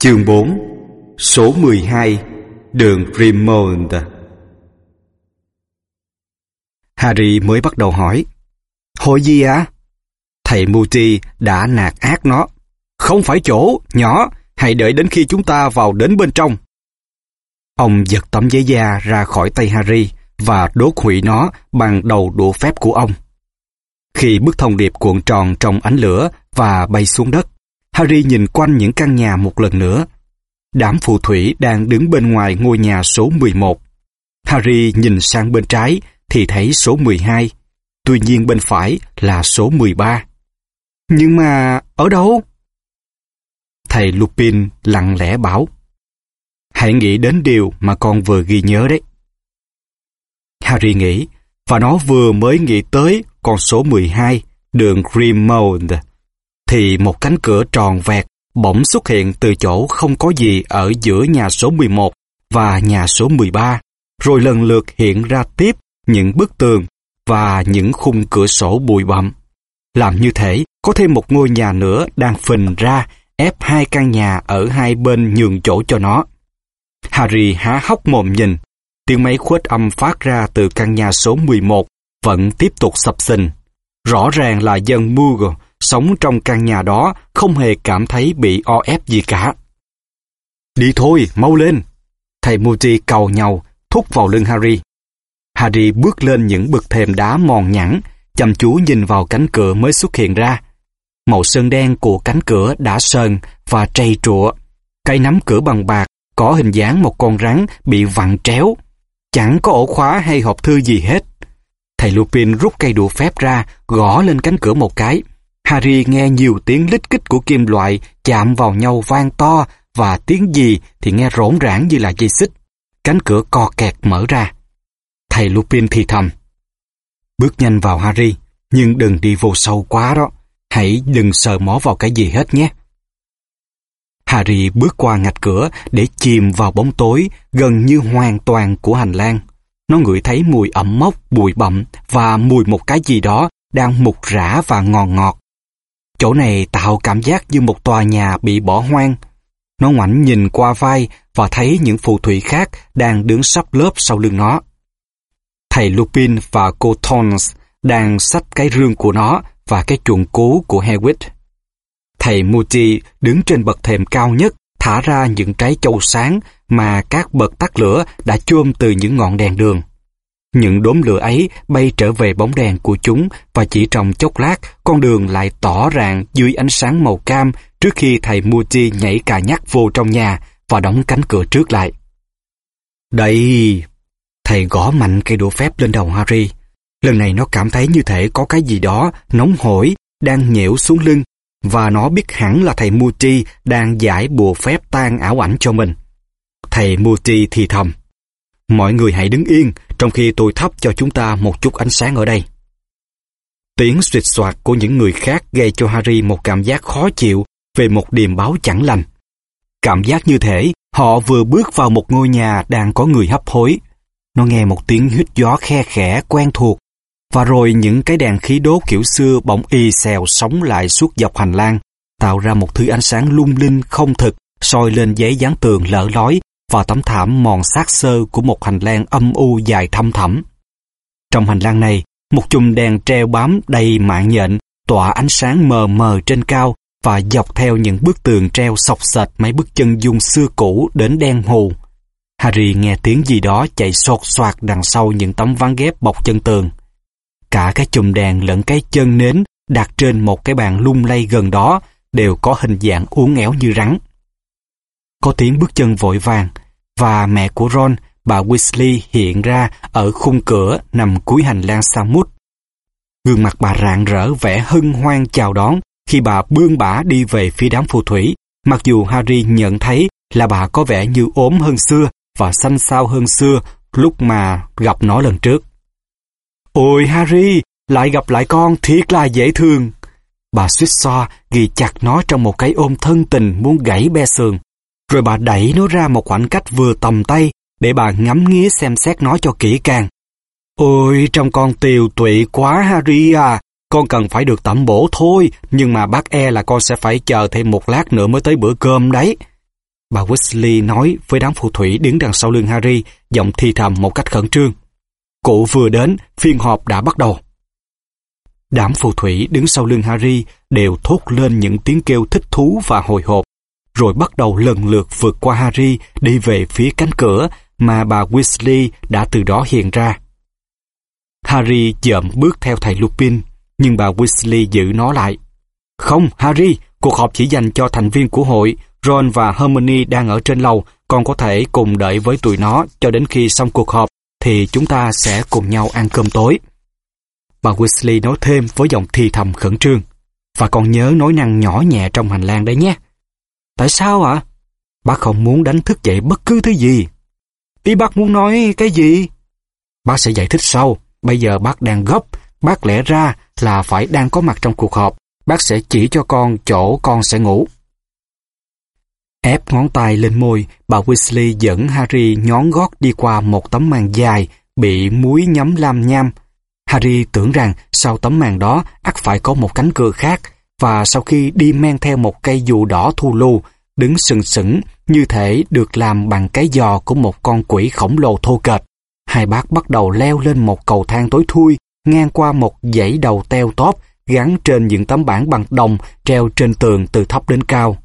Chương 4 Số 12 Đường Fremont. Harry mới bắt đầu hỏi Hội gì à? Thầy Moody đã nạt ác nó Không phải chỗ, nhỏ Hãy đợi đến khi chúng ta vào đến bên trong Ông giật tấm giấy da ra khỏi tay Harry và đốt hủy nó bằng đầu đũa phép của ông. Khi bức thông điệp cuộn tròn trong ánh lửa và bay xuống đất, Harry nhìn quanh những căn nhà một lần nữa. Đám phù thủy đang đứng bên ngoài ngôi nhà số 11. Harry nhìn sang bên trái thì thấy số 12. Tuy nhiên bên phải là số 13. Nhưng mà ở đâu? Thầy Lupin lặng lẽ bảo. Hãy nghĩ đến điều mà con vừa ghi nhớ đấy. Harry nghĩ, và nó vừa mới nghĩ tới con số 12, đường Grimmauld thì một cánh cửa tròn vẹt bỗng xuất hiện từ chỗ không có gì ở giữa nhà số 11 và nhà số 13, rồi lần lượt hiện ra tiếp những bức tường và những khung cửa sổ bụi bặm. Làm như thế có thêm một ngôi nhà nữa đang phình ra ép hai căn nhà ở hai bên nhường chỗ cho nó. Harry há hốc mồm nhìn, tiếng máy khuếch âm phát ra từ căn nhà số 11 vẫn tiếp tục sập sình. Rõ ràng là dân Moogle sống trong căn nhà đó không hề cảm thấy bị o ép gì cả. Đi thôi, mau lên! Thầy Moody cầu nhau, thúc vào lưng Harry. Harry bước lên những bậc thềm đá mòn nhẵn, chăm chú nhìn vào cánh cửa mới xuất hiện ra. Màu sơn đen của cánh cửa đã sơn và trầy trụa. Cây nắm cửa bằng bạc có hình dáng một con rắn bị vặn tréo. Chẳng có ổ khóa hay hộp thư gì hết. Thầy Lupin rút cây đũa phép ra, gõ lên cánh cửa một cái. Harry nghe nhiều tiếng lít kích của kim loại chạm vào nhau vang to và tiếng gì thì nghe rỗn rãng như là dây xích. Cánh cửa co kẹt mở ra. Thầy Lupin thì thầm. Bước nhanh vào Harry, nhưng đừng đi vô sâu quá đó. Hãy đừng sờ mó vào cái gì hết nhé. Harry bước qua ngạch cửa để chìm vào bóng tối gần như hoàn toàn của hành lang. Nó ngửi thấy mùi ẩm mốc, bụi bặm và mùi một cái gì đó đang mục rã và ngọt ngọt. Chỗ này tạo cảm giác như một tòa nhà bị bỏ hoang. Nó ngoảnh nhìn qua vai và thấy những phù thủy khác đang đứng sắp lớp sau lưng nó. Thầy Lupin và cô thorns đang xách cái rương của nó và cái chuồng cú của Hagrid. Thầy Moody đứng trên bậc thềm cao nhất, thả ra những trái châu sáng mà các bậc tắt lửa đã chôm từ những ngọn đèn đường. Những đốm lửa ấy bay trở về bóng đèn của chúng và chỉ trong chốc lát, con đường lại tỏ ràng dưới ánh sáng màu cam trước khi thầy Moody nhảy cà nhắc vô trong nhà và đóng cánh cửa trước lại. Đây! Thầy gõ mạnh cây đũa phép lên đầu Harry. Lần này nó cảm thấy như thể có cái gì đó nóng hổi đang nhễu xuống lưng và nó biết hẳn là thầy Moody đang giải bùa phép tan ảo ảnh cho mình. Thầy Moody thì thầm. Mọi người hãy đứng yên trong khi tôi thắp cho chúng ta một chút ánh sáng ở đây. Tiếng suyệt soạt của những người khác gây cho Harry một cảm giác khó chịu về một điềm báo chẳng lành. Cảm giác như thể họ vừa bước vào một ngôi nhà đang có người hấp hối. Nó nghe một tiếng hít gió khe khẽ quen thuộc và rồi những cái đèn khí đốt kiểu xưa bỗng y xèo sống lại suốt dọc hành lang, tạo ra một thứ ánh sáng lung linh không thực soi lên giấy dán tường lỡ lói và tấm thảm mòn xác sơ của một hành lang âm u dài thăm thẳm. Trong hành lang này, một chùm đèn treo bám đầy mạng nhện tỏa ánh sáng mờ mờ trên cao và dọc theo những bức tường treo sọc sệt mấy bức chân dung xưa cũ đến đen hù. Harry nghe tiếng gì đó chạy sột soạt đằng sau những tấm ván ghép bọc chân tường. Cả cái chùm đèn lẫn cái chân nến đặt trên một cái bàn lung lay gần đó đều có hình dạng uốn éo như rắn. Có tiếng bước chân vội vàng và mẹ của Ron, bà Weasley hiện ra ở khung cửa nằm cuối hành lang xa mút. Gương mặt bà rạng rỡ vẻ hân hoan chào đón khi bà bươn bả đi về phía đám phù thủy, mặc dù Harry nhận thấy là bà có vẻ như ốm hơn xưa và xanh xao hơn xưa lúc mà gặp nó lần trước. Ôi Harry, lại gặp lại con thiệt là dễ thương. Bà suýt xoa ghi chặt nó trong một cái ôm thân tình muốn gãy be sườn. Rồi bà đẩy nó ra một khoảng cách vừa tầm tay để bà ngắm nghía xem xét nó cho kỹ càng. Ôi, trong con tiều tụy quá Harry à, con cần phải được tẩm bổ thôi, nhưng mà bác e là con sẽ phải chờ thêm một lát nữa mới tới bữa cơm đấy. Bà Weasley nói với đám phù thủy đứng đằng sau lưng Harry, giọng thì thầm một cách khẩn trương. Cụ vừa đến, phiên họp đã bắt đầu. Đám phù thủy đứng sau lưng Harry đều thốt lên những tiếng kêu thích thú và hồi hộp, rồi bắt đầu lần lượt vượt qua Harry đi về phía cánh cửa mà bà Weasley đã từ đó hiện ra. Harry chậm bước theo thầy Lupin, nhưng bà Weasley giữ nó lại. Không, Harry, cuộc họp chỉ dành cho thành viên của hội. Ron và Hermione đang ở trên lầu, còn có thể cùng đợi với tụi nó cho đến khi xong cuộc họp, thì chúng ta sẽ cùng nhau ăn cơm tối. Bà Weasley nói thêm với giọng thì thầm khẩn trương. Và còn nhớ nói năng nhỏ nhẹ trong hành lang đấy nhé. Tại sao ạ? Bác không muốn đánh thức dậy bất cứ thứ gì. Ý bác muốn nói cái gì? Bác sẽ giải thích sau. Bây giờ bác đang gấp. Bác lẽ ra là phải đang có mặt trong cuộc họp. Bác sẽ chỉ cho con chỗ con sẽ ngủ. Ép ngón tay lên môi, bà Weasley dẫn Harry nhón gót đi qua một tấm màn dài, bị muối nhắm lam nham. Harry tưởng rằng sau tấm màn đó ắt phải có một cánh cửa khác, và sau khi đi men theo một cây dù đỏ thu lu, đứng sừng sững như thể được làm bằng cái giò của một con quỷ khổng lồ thô kệch. Hai bác bắt đầu leo lên một cầu thang tối thui, ngang qua một dãy đầu teo tóp gắn trên những tấm bảng bằng đồng treo trên tường từ thấp đến cao.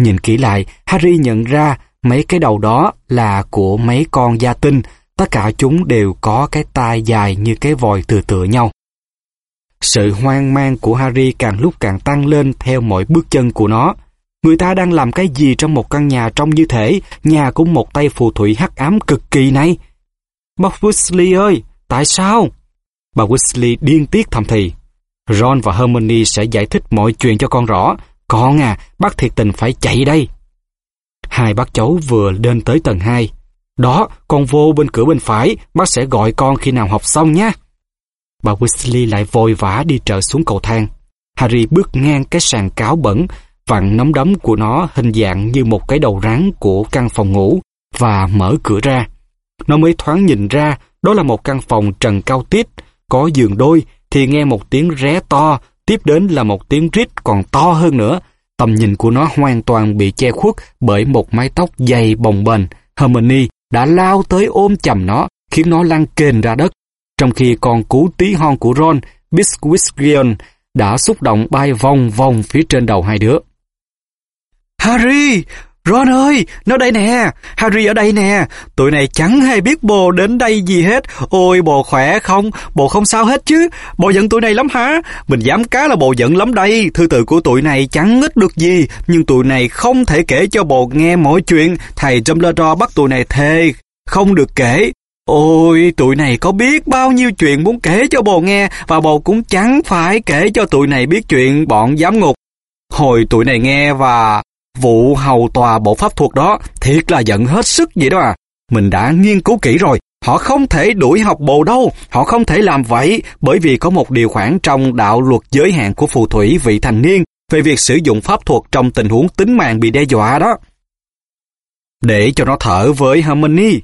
Nhìn kỹ lại, Harry nhận ra mấy cái đầu đó là của mấy con gia tinh, tất cả chúng đều có cái tai dài như cái vòi từ tựa nhau. Sự hoang mang của Harry càng lúc càng tăng lên theo mỗi bước chân của nó. Người ta đang làm cái gì trong một căn nhà trông như thể nhà của một tay phù thủy hắc ám cực kỳ này? Bác Weasley ơi, tại sao? Bà Weasley điên tiết thầm thì. Ron và Hermione sẽ giải thích mọi chuyện cho con rõ. Con à, bác thiệt tình phải chạy đây. Hai bác cháu vừa lên tới tầng 2. Đó, con vô bên cửa bên phải, bác sẽ gọi con khi nào học xong nhé. Bà Weasley lại vội vã đi trở xuống cầu thang. Harry bước ngang cái sàn cáo bẩn, vặn nắm đấm của nó hình dạng như một cái đầu rắn của căn phòng ngủ và mở cửa ra. Nó mới thoáng nhìn ra đó là một căn phòng trần cao tít, có giường đôi thì nghe một tiếng ré to, tiếp đến là một tiếng rít còn to hơn nữa. Tầm nhìn của nó hoàn toàn bị che khuất bởi một mái tóc dày bồng bềnh. Hermione đã lao tới ôm chầm nó, khiến nó lăn kềnh ra đất. Trong khi con cú tí hon của Ron, Biscuitgion, đã xúc động bay vòng vòng phía trên đầu hai đứa. Harry! Ron ơi, nó đây nè, Harry ở đây nè, tụi này chẳng hề biết bồ đến đây gì hết. Ôi bồ khỏe không, bồ không sao hết chứ, bồ giận tụi này lắm hả? Mình dám cá là bồ giận lắm đây, thư tự của tụi này chẳng ít được gì, nhưng tụi này không thể kể cho bồ nghe mọi chuyện, thầy Dumbledore bắt tụi này thề, không được kể. Ôi, tụi này có biết bao nhiêu chuyện muốn kể cho bồ nghe, và bồ cũng chẳng phải kể cho tụi này biết chuyện bọn giám ngục. Hồi tụi này nghe và Vụ hầu tòa bộ pháp thuật đó thiệt là giận hết sức vậy đó à. Mình đã nghiên cứu kỹ rồi, họ không thể đuổi học bồ đâu, họ không thể làm vậy bởi vì có một điều khoản trong đạo luật giới hạn của phù thủy vị thành niên về việc sử dụng pháp thuật trong tình huống tính mạng bị đe dọa đó. Để cho nó thở với harmony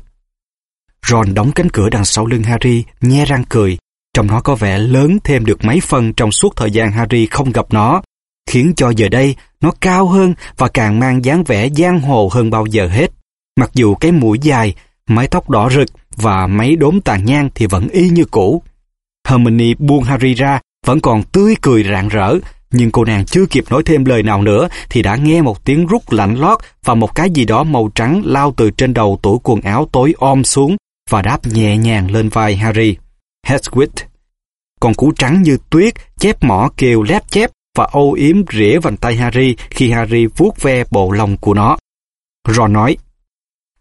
Ron đóng cánh cửa đằng sau lưng Harry, nhe răng cười. Trong nó có vẻ lớn thêm được mấy phần trong suốt thời gian Harry không gặp nó khiến cho giờ đây nó cao hơn và càng mang dáng vẻ giang hồ hơn bao giờ hết. Mặc dù cái mũi dài, mái tóc đỏ rực và mấy đốm tàn nhang thì vẫn y như cũ. Hermione buông Harry ra, vẫn còn tươi cười rạng rỡ, nhưng cô nàng chưa kịp nói thêm lời nào nữa thì đã nghe một tiếng rút lạnh lót và một cái gì đó màu trắng lao từ trên đầu tủ quần áo tối om xuống và đáp nhẹ nhàng lên vai Harry. Hedwig. Con cú trắng như tuyết, chép mỏ kêu lép chép và âu yếm rỉa vành tay Harry khi Harry vuốt ve bộ lông của nó. Ron nói,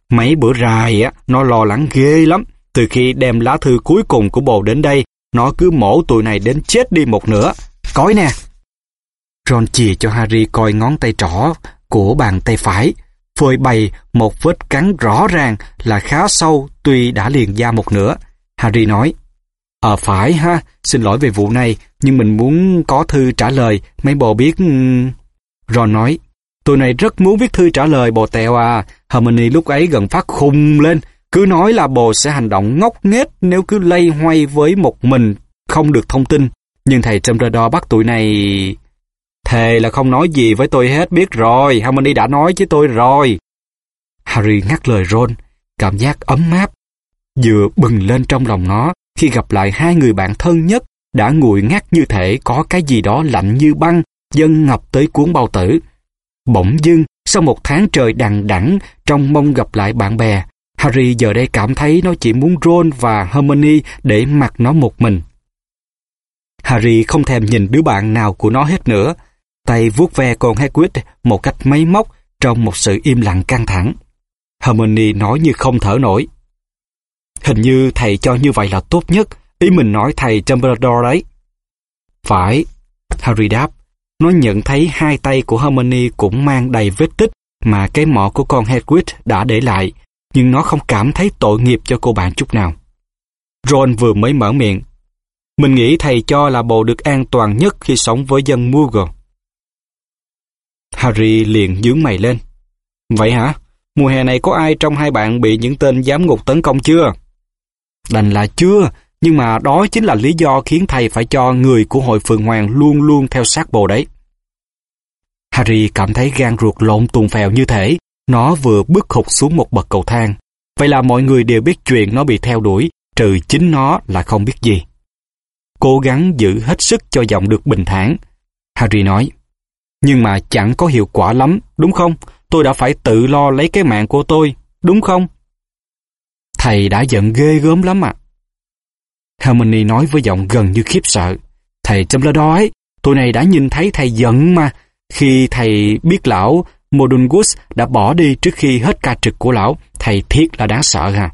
mấy bữa dài á, nó lo lắng ghê lắm. Từ khi đem lá thư cuối cùng của bồ đến đây, nó cứ mổ tụi này đến chết đi một nửa. Cói nè! Ron chìa cho Harry coi ngón tay trỏ của bàn tay phải, phơi bày một vết cắn rõ ràng là khá sâu tuy đã liền da một nửa. Harry nói, Ờ phải ha, xin lỗi về vụ này, nhưng mình muốn có thư trả lời, mấy bồ biết... Ừ. Ron nói, tôi này rất muốn viết thư trả lời bồ tèo à. Hermione lúc ấy gần phát khùng lên, cứ nói là bồ sẽ hành động ngốc nghếch nếu cứ lây hoay với một mình, không được thông tin. Nhưng thầy Dumbledore bắt tụi này... Thề là không nói gì với tôi hết biết rồi, Hermione đã nói với tôi rồi. Harry ngắt lời Ron, cảm giác ấm áp, vừa bừng lên trong lòng nó khi gặp lại hai người bạn thân nhất đã nguội ngắt như thể có cái gì đó lạnh như băng dâng ngập tới cuốn bao tử. Bỗng dưng, sau một tháng trời đằng đẵng trong mong gặp lại bạn bè, Harry giờ đây cảm thấy nó chỉ muốn Ron và Hermione để mặc nó một mình. Harry không thèm nhìn đứa bạn nào của nó hết nữa. Tay vuốt ve con Hagrid một cách máy móc trong một sự im lặng căng thẳng. Hermione nói như không thở nổi. Hình như thầy cho như vậy là tốt nhất. Ý mình nói thầy Dumbledore đấy. Phải, Harry đáp. Nó nhận thấy hai tay của Hermione cũng mang đầy vết tích mà cái mỏ của con Hagrid đã để lại, nhưng nó không cảm thấy tội nghiệp cho cô bạn chút nào. Ron vừa mới mở miệng. Mình nghĩ thầy cho là bộ được an toàn nhất khi sống với dân Moogle. Harry liền nhướng mày lên. Vậy hả? Mùa hè này có ai trong hai bạn bị những tên giám ngục tấn công chưa? Đành là chưa, nhưng mà đó chính là lý do khiến thầy phải cho người của hội Phượng Hoàng luôn luôn theo sát bồ đấy. Harry cảm thấy gan ruột lộn tuồn phèo như thể nó vừa bước hụt xuống một bậc cầu thang. Vậy là mọi người đều biết chuyện nó bị theo đuổi, trừ chính nó là không biết gì. Cố gắng giữ hết sức cho giọng được bình thản. Harry nói, nhưng mà chẳng có hiệu quả lắm, đúng không? Tôi đã phải tự lo lấy cái mạng của tôi, đúng không? Thầy đã giận ghê gớm lắm ạ. À. Hermione nói với giọng gần như khiếp sợ. Thầy châm lơ đói, tôi này đã nhìn thấy thầy giận mà. Khi thầy biết lão Modungus đã bỏ đi trước khi hết ca trực của lão, thầy thiết là đáng sợ ha.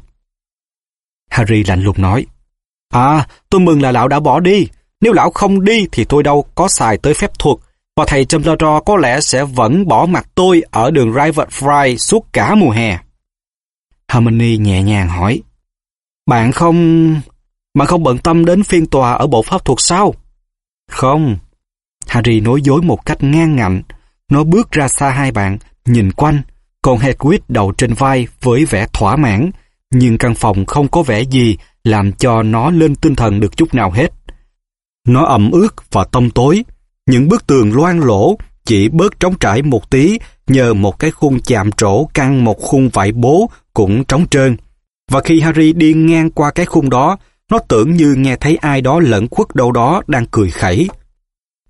Harry lạnh lùng nói. À, tôi mừng là lão đã bỏ đi. Nếu lão không đi thì tôi đâu có xài tới phép thuật. Và thầy Dumbledore có lẽ sẽ vẫn bỏ mặt tôi ở đường Rivet Fry suốt cả mùa hè. Harmony nhẹ nhàng hỏi. Bạn không... Bạn không bận tâm đến phiên tòa ở bộ pháp thuật sao? Không. Harry nói dối một cách ngang ngạnh. Nó bước ra xa hai bạn, nhìn quanh, còn Hedwig đầu trên vai với vẻ thỏa mãn, nhưng căn phòng không có vẻ gì làm cho nó lên tinh thần được chút nào hết. Nó ẩm ướt và tông tối, những bức tường loang lỗ chỉ bớt trống trải một tí nhờ một cái khung chạm trổ căng một khung vải bố cũng trống trơn. Và khi Harry đi ngang qua cái khung đó, nó tưởng như nghe thấy ai đó lẫn khuất đâu đó đang cười khẩy.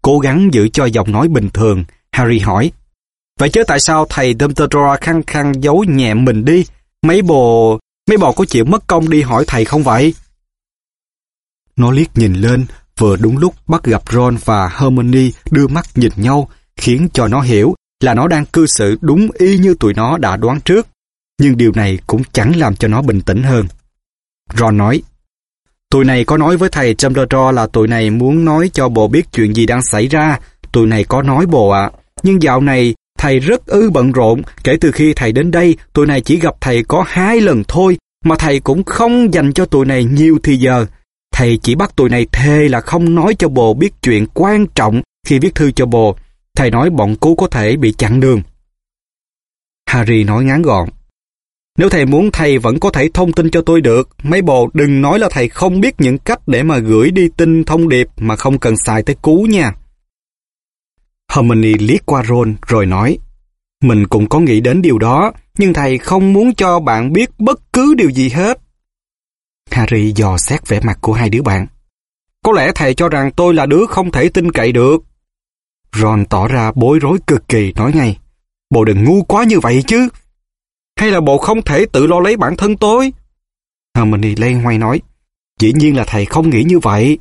Cố gắng giữ cho giọng nói bình thường, Harry hỏi. Vậy chứ tại sao thầy Dumbledore khăng khăng giấu nhẹ mình đi? Mấy bồ... mấy bò có chịu mất công đi hỏi thầy không vậy? Nó liếc nhìn lên, vừa đúng lúc bắt gặp Ron và Hermione đưa mắt nhìn nhau, khiến cho nó hiểu là nó đang cư xử đúng y như tụi nó đã đoán trước. Nhưng điều này cũng chẳng làm cho nó bình tĩnh hơn. Ron nói, Tụi này có nói với thầy Dumbledore là tụi này muốn nói cho bộ biết chuyện gì đang xảy ra. Tụi này có nói bộ ạ. Nhưng dạo này, thầy rất ư bận rộn. Kể từ khi thầy đến đây, tụi này chỉ gặp thầy có hai lần thôi, mà thầy cũng không dành cho tụi này nhiều thời giờ. Thầy chỉ bắt tụi này thề là không nói cho bồ biết chuyện quan trọng khi viết thư cho bồ. Thầy nói bọn cú có thể bị chặn đường. Harry nói ngắn gọn. Nếu thầy muốn thầy vẫn có thể thông tin cho tôi được, mấy bồ đừng nói là thầy không biết những cách để mà gửi đi tin thông điệp mà không cần xài tới cú nha. Hermione liếc qua Ron rồi nói, mình cũng có nghĩ đến điều đó, nhưng thầy không muốn cho bạn biết bất cứ điều gì hết. Harry dò xét vẻ mặt của hai đứa bạn. Có lẽ thầy cho rằng tôi là đứa không thể tin cậy được. Ron tỏ ra bối rối cực kỳ nói ngay. Bộ đừng ngu quá như vậy chứ. Hay là bộ không thể tự lo lấy bản thân tôi? Hermione lây hoay nói. Dĩ nhiên là thầy không nghĩ như vậy.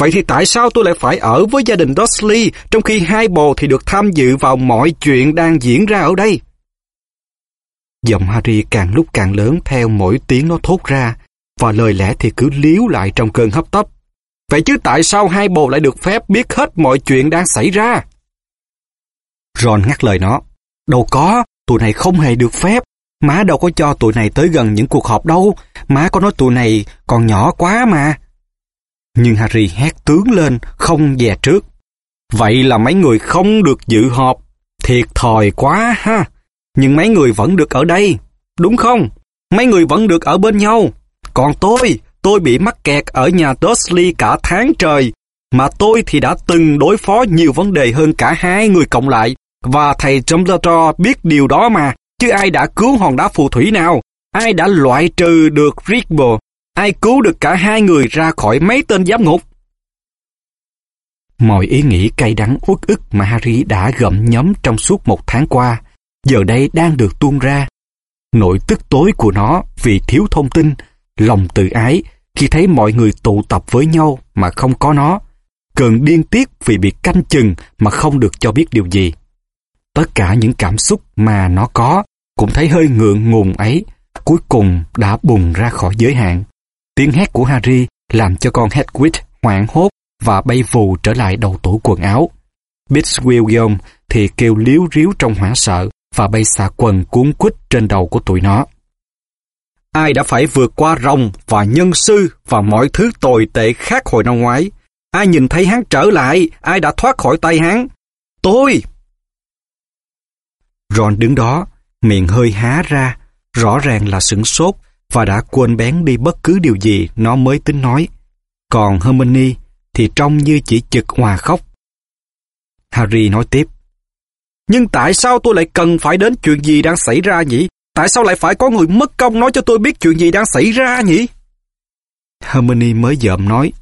Vậy thì tại sao tôi lại phải ở với gia đình Dursley trong khi hai bồ thì được tham dự vào mọi chuyện đang diễn ra ở đây? Giọng Harry càng lúc càng lớn theo mỗi tiếng nó thốt ra, và lời lẽ thì cứ liếu lại trong cơn hấp tấp. Vậy chứ tại sao hai bồ lại được phép biết hết mọi chuyện đang xảy ra? Ron ngắt lời nó. Đâu có, tụi này không hề được phép. Má đâu có cho tụi này tới gần những cuộc họp đâu. Má có nói tụi này còn nhỏ quá mà. Nhưng Harry hét tướng lên, không dè trước. Vậy là mấy người không được dự họp. Thiệt thòi quá ha. Nhưng mấy người vẫn được ở đây, đúng không? Mấy người vẫn được ở bên nhau. Còn tôi, tôi bị mắc kẹt ở nhà Dursley cả tháng trời. Mà tôi thì đã từng đối phó nhiều vấn đề hơn cả hai người cộng lại. Và thầy Dumbledore biết điều đó mà, chứ ai đã cứu hòn đá phù thủy nào? Ai đã loại trừ được Rigbo? Ai cứu được cả hai người ra khỏi mấy tên giám ngục? Mọi ý nghĩ cay đắng uất ức mà Harry đã gặm nhấm trong suốt một tháng qua, giờ đây đang được tuôn ra. Nội tức tối của nó vì thiếu thông tin, lòng tự ái khi thấy mọi người tụ tập với nhau mà không có nó, cơn điên tiết vì bị canh chừng mà không được cho biết điều gì. Tất cả những cảm xúc mà nó có cũng thấy hơi ngượng ngùng ấy, cuối cùng đã bùng ra khỏi giới hạn. Tiếng hét của Harry làm cho con Hedwig hoảng hốt và bay vù trở lại đầu tủ quần áo. Bits William thì kêu liếu ríu trong hoảng sợ và bay xà quần cuốn quýt trên đầu của tụi nó. Ai đã phải vượt qua rồng và nhân sư và mọi thứ tồi tệ khác hồi năm ngoái? Ai nhìn thấy hắn trở lại? Ai đã thoát khỏi tay hắn? Tôi! Ron đứng đó, miệng hơi há ra, rõ ràng là sửng sốt và đã quên bén đi bất cứ điều gì nó mới tính nói. Còn Hermione thì trông như chỉ chực hòa khóc. Harry nói tiếp. Nhưng tại sao tôi lại cần phải đến chuyện gì đang xảy ra nhỉ? Tại sao lại phải có người mất công nói cho tôi biết chuyện gì đang xảy ra nhỉ? Hermione mới dợm nói.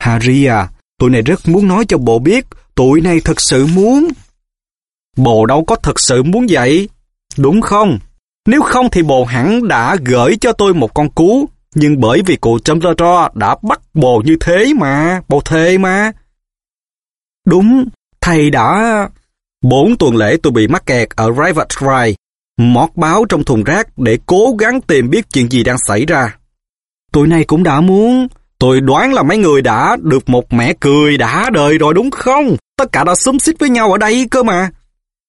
Harry à, tụi này rất muốn nói cho bộ biết, tụi này thật sự muốn. Bồ đâu có thật sự muốn vậy, đúng không? Nếu không thì bồ hẳn đã gửi cho tôi một con cú, nhưng bởi vì cụ Dumbledore đã bắt bồ như thế mà, bồ thề mà. Đúng, thầy đã... Bốn tuần lễ tôi bị mắc kẹt ở Rivet Ride, mót báo trong thùng rác để cố gắng tìm biết chuyện gì đang xảy ra. Tụi này cũng đã muốn, tôi đoán là mấy người đã được một mẹ cười đã đời rồi đúng không? Tất cả đã xúm xít với nhau ở đây cơ mà.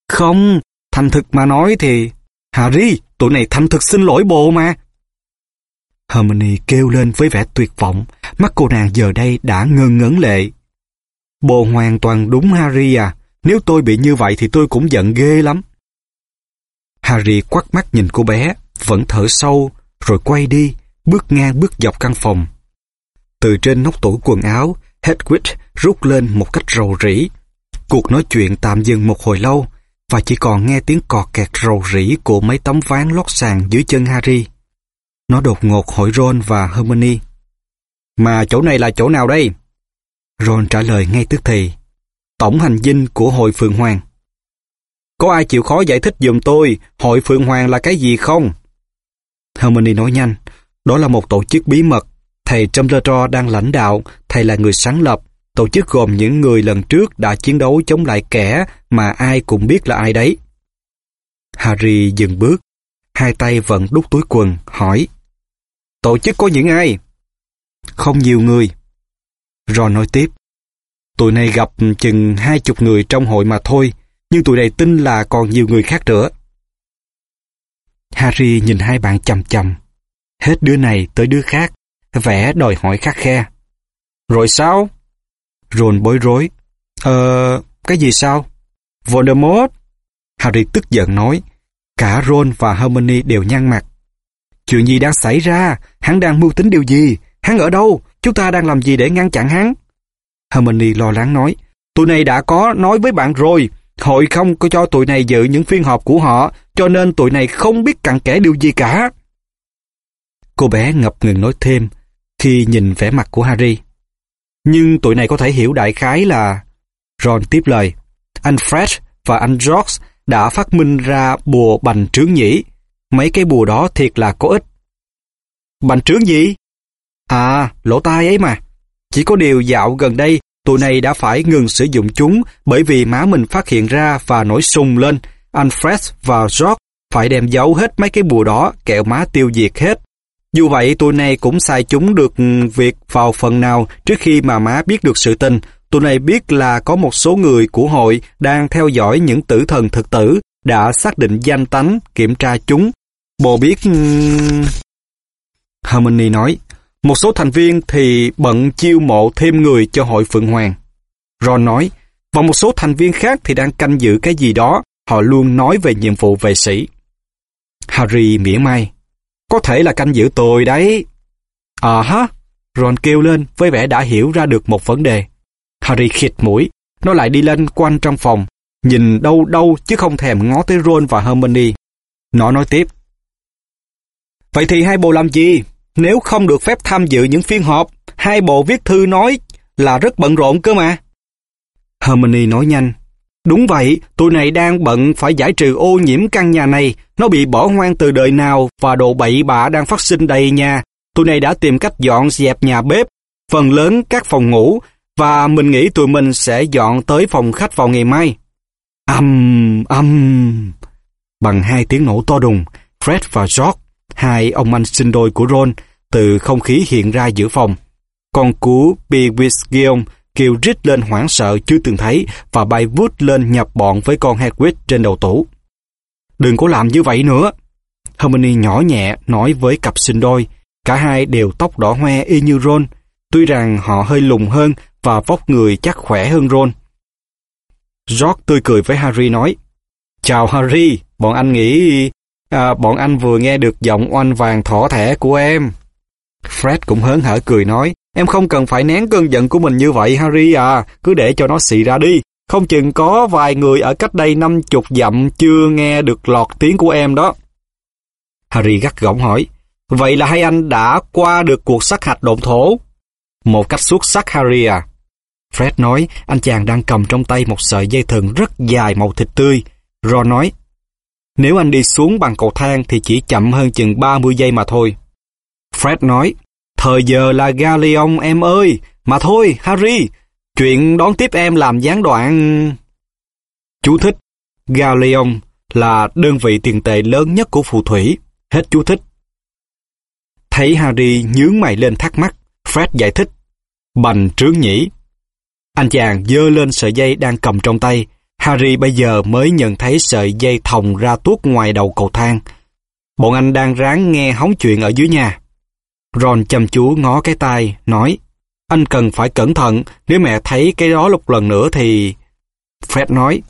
Không, thành thực mà nói thì... Harry, tụi này thành thực xin lỗi bồ mà. Hermione kêu lên với vẻ tuyệt vọng, mắt cô nàng giờ đây đã ngơ ngấn lệ. Bồ hoàn toàn đúng Harry à, nếu tôi bị như vậy thì tôi cũng giận ghê lắm. Harry quắt mắt nhìn cô bé, vẫn thở sâu, rồi quay đi, bước ngang bước dọc căn phòng. Từ trên nóc tủ quần áo, Hedwig rút lên một cách rầu rĩ. Cuộc nói chuyện tạm dừng một hồi lâu, và chỉ còn nghe tiếng cọt kẹt rầu rĩ của mấy tấm ván lót sàn dưới chân Harry. Nó đột ngột hỏi Ron và Hermione. Mà chỗ này là chỗ nào đây? Ron trả lời ngay tức thì. Tổng hành dinh của hội Phượng Hoàng. Có ai chịu khó giải thích giùm tôi hội Phượng Hoàng là cái gì không? Hermione nói nhanh. Đó là một tổ chức bí mật. Thầy Dumbledore đang lãnh đạo, thầy là người sáng lập. Tổ chức gồm những người lần trước đã chiến đấu chống lại kẻ mà ai cũng biết là ai đấy. Harry dừng bước, hai tay vẫn đút túi quần, hỏi. Tổ chức có những ai? Không nhiều người. Ron nói tiếp. Tụi này gặp chừng hai chục người trong hội mà thôi, nhưng tụi này tin là còn nhiều người khác nữa. Harry nhìn hai bạn chầm chầm. Hết đứa này tới đứa khác, vẻ đòi hỏi khắc khe. Rồi sao? Ron bối rối. Ờ, cái gì sao? Voldemort? Harry tức giận nói. Cả Ron và Hermione đều nhăn mặt. Chuyện gì đang xảy ra? Hắn đang mưu tính điều gì? Hắn ở đâu? Chúng ta đang làm gì để ngăn chặn hắn? Hermione lo lắng nói. Tụi này đã có nói với bạn rồi. Hội không có cho tụi này dự những phiên họp của họ, cho nên tụi này không biết cặn kẽ điều gì cả. Cô bé ngập ngừng nói thêm, khi nhìn vẻ mặt của Harry. Nhưng tụi này có thể hiểu đại khái là... Ron tiếp lời, anh Fred và anh George đã phát minh ra bùa bành trướng nhĩ. Mấy cái bùa đó thiệt là có ích. Bành trướng gì? À, lỗ tai ấy mà. Chỉ có điều dạo gần đây, tụi này đã phải ngừng sử dụng chúng bởi vì má mình phát hiện ra và nổi sùng lên. Anh Fred và George phải đem giấu hết mấy cái bùa đó, kẹo má tiêu diệt hết. Dù vậy, tụi này cũng xài chúng được việc vào phần nào trước khi mà má biết được sự tình. Tụi này biết là có một số người của hội đang theo dõi những tử thần thực tử, đã xác định danh tánh, kiểm tra chúng. Bồ biết... Harmony nói, một số thành viên thì bận chiêu mộ thêm người cho hội Phượng Hoàng. Ron nói, và một số thành viên khác thì đang canh giữ cái gì đó, họ luôn nói về nhiệm vụ vệ sĩ. Harry mỉa mai, có thể là canh giữ tôi đấy. À hả? Ron kêu lên với vẻ đã hiểu ra được một vấn đề. Harry khịt mũi, nó lại đi lên quanh trong phòng, nhìn đâu đâu chứ không thèm ngó tới Ron và Hermione. Nó nói tiếp. Vậy thì hai bộ làm gì? Nếu không được phép tham dự những phiên họp, hai bộ viết thư nói là rất bận rộn cơ mà. Hermione nói nhanh. Đúng vậy, tụi này đang bận phải giải trừ ô nhiễm căn nhà này. Nó bị bỏ hoang từ đời nào và đồ bậy bạ đang phát sinh đầy nhà. Tụi này đã tìm cách dọn dẹp nhà bếp, phần lớn các phòng ngủ và mình nghĩ tụi mình sẽ dọn tới phòng khách vào ngày mai. Âm, âm. Bằng hai tiếng nổ to đùng, Fred và George, hai ông anh sinh đôi của Ron, từ không khí hiện ra giữa phòng. Con cú Pigwis kêu rít lên hoảng sợ chưa từng thấy và bay vút lên nhập bọn với con Hagrid trên đầu tủ. Đừng có làm như vậy nữa. Hermione nhỏ nhẹ nói với cặp sinh đôi. Cả hai đều tóc đỏ hoe y như Ron. Tuy rằng họ hơi lùng hơn và vóc người chắc khỏe hơn Ron. George tươi cười với Harry nói, Chào Harry, bọn anh nghĩ... À, bọn anh vừa nghe được giọng oanh vàng thỏ thẻ của em. Fred cũng hớn hở cười nói, em không cần phải nén cơn giận của mình như vậy Harry à, cứ để cho nó xị ra đi. Không chừng có vài người ở cách đây năm chục dặm chưa nghe được lọt tiếng của em đó. Harry gắt gỏng hỏi, vậy là hai anh đã qua được cuộc sát hạch độn thổ? Một cách xuất sắc Harry à. Fred nói, anh chàng đang cầm trong tay một sợi dây thừng rất dài màu thịt tươi. Ron nói, nếu anh đi xuống bằng cầu thang thì chỉ chậm hơn chừng 30 giây mà thôi. Fred nói, thời giờ là galleon em ơi, mà thôi Harry, chuyện đón tiếp em làm gián đoạn... Chú thích, galleon là đơn vị tiền tệ lớn nhất của phù thủy. Hết chú thích. Thấy Harry nhướng mày lên thắc mắc, Fred giải thích. Bành trướng nhỉ. Anh chàng dơ lên sợi dây đang cầm trong tay. Harry bây giờ mới nhận thấy sợi dây thòng ra tuốt ngoài đầu cầu thang. Bọn anh đang ráng nghe hóng chuyện ở dưới nhà. Ron chăm chú ngó cái tai, nói, anh cần phải cẩn thận, nếu mẹ thấy cái đó lúc lần nữa thì... Fred nói,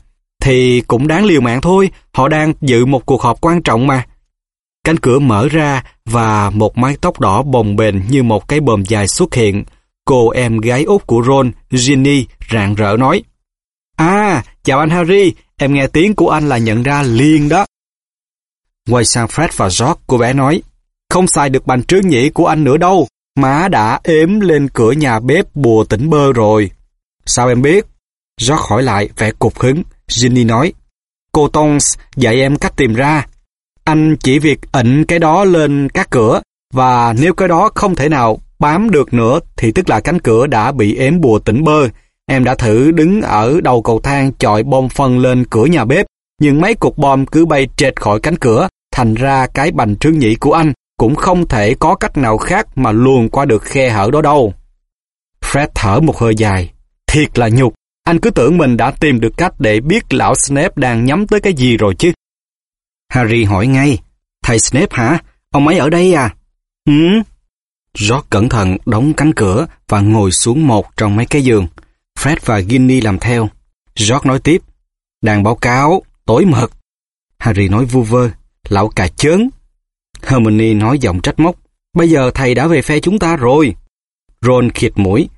thì cũng đáng liều mạng thôi, họ đang dự một cuộc họp quan trọng mà. Cánh cửa mở ra và một mái tóc đỏ bồng bềnh như một cái bờm dài xuất hiện. Cô em gái út của Ron, Ginny, rạng rỡ nói. À, chào anh Harry, em nghe tiếng của anh là nhận ra liền đó. Quay sang Fred và George, cô bé nói. Không xài được bàn trướng nhĩ của anh nữa đâu, má đã ếm lên cửa nhà bếp bùa tỉnh bơ rồi. Sao em biết? George hỏi lại vẻ cục hứng. Ginny nói. Cô Tons dạy em cách tìm ra. Anh chỉ việc ẩn cái đó lên các cửa, và nếu cái đó không thể nào bám được nữa thì tức là cánh cửa đã bị ếm bùa tỉnh bơ. Em đã thử đứng ở đầu cầu thang chọi bom phân lên cửa nhà bếp, nhưng mấy cục bom cứ bay trệt khỏi cánh cửa, thành ra cái bành trướng nhĩ của anh cũng không thể có cách nào khác mà luồn qua được khe hở đó đâu. Fred thở một hơi dài. Thiệt là nhục, anh cứ tưởng mình đã tìm được cách để biết lão Snape đang nhắm tới cái gì rồi chứ. Harry hỏi ngay, thầy Snape hả? Ông ấy ở đây à? Ừ. George cẩn thận đóng cánh cửa và ngồi xuống một trong mấy cái giường. Fred và Ginny làm theo. George nói tiếp, đang báo cáo, tối mật. Harry nói vu vơ, lão cà chớn. Hermione nói giọng trách móc, bây giờ thầy đã về phe chúng ta rồi. Ron khịt mũi,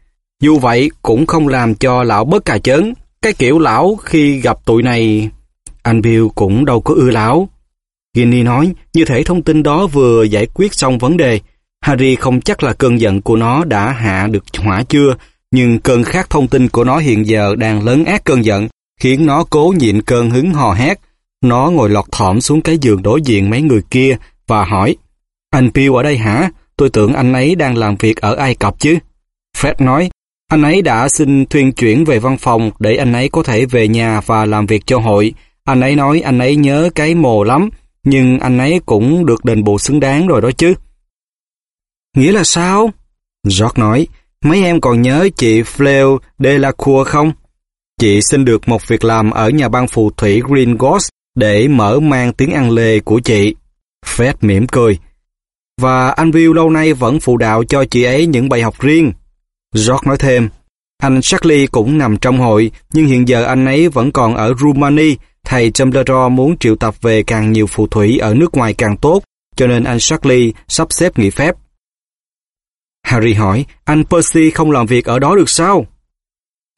dù vậy cũng không làm cho lão bớt cà chớn. Cái kiểu lão khi gặp tụi này... Anh Bill cũng đâu có ưa lão. Ginny nói, như thể thông tin đó vừa giải quyết xong vấn đề. Harry không chắc là cơn giận của nó đã hạ được hỏa chưa, nhưng cơn khát thông tin của nó hiện giờ đang lớn ác cơn giận, khiến nó cố nhịn cơn hứng hò hét. Nó ngồi lọt thỏm xuống cái giường đối diện mấy người kia và hỏi, Anh Bill ở đây hả? Tôi tưởng anh ấy đang làm việc ở Ai Cập chứ. Fred nói, anh ấy đã xin thuyên chuyển về văn phòng để anh ấy có thể về nhà và làm việc cho hội. Anh ấy nói anh ấy nhớ cái mồ lắm, nhưng anh ấy cũng được đền bù xứng đáng rồi đó chứ. Nghĩa là sao? George nói, mấy em còn nhớ chị Fleur Delacour không? Chị xin được một việc làm ở nhà băng phù thủy Green Ghost để mở mang tiếng ăn lê của chị. Fred mỉm cười. Và anh Will lâu nay vẫn phụ đạo cho chị ấy những bài học riêng. George nói thêm, anh Charlie cũng nằm trong hội, nhưng hiện giờ anh ấy vẫn còn ở Rumani. Thầy Dumbledore muốn triệu tập về càng nhiều phù thủy ở nước ngoài càng tốt, cho nên anh Charlie sắp xếp nghỉ phép. Harry hỏi, anh Percy không làm việc ở đó được sao?